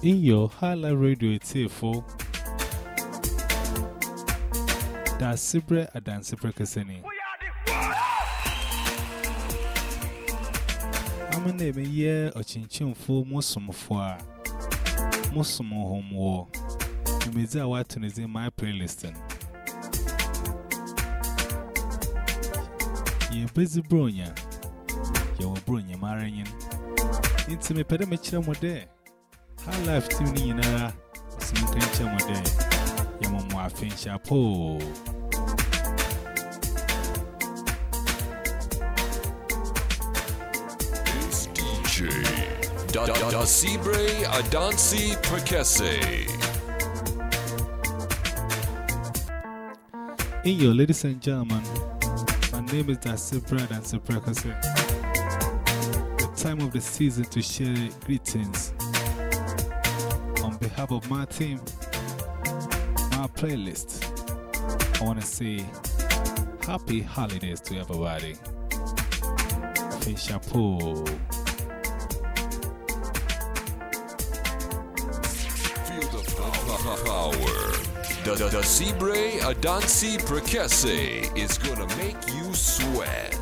In your highlight radio, it's here for that Sibre Adan Sibre Kaseni. I'm a name a year or chinchin for Muslim for Muslim home war. You may say what is in my playlist. You're busy, Bronya. You're Bronya marrying. It's me, Pedamich, more there. High life to me, Nara. Uh, Some tension more there. Your mom, I think, chapeau. It's DJ Da Da Da Sibre Adansi Prekese. In your ladies and gentlemen, my name is Dasi Brad and Suprekase. The time of the season to share greetings. On behalf of my team, my playlist, I want to say happy holidays to everybody. Chapeau. The power. Da Sibre Adansi Prekese is gonna make you sweat.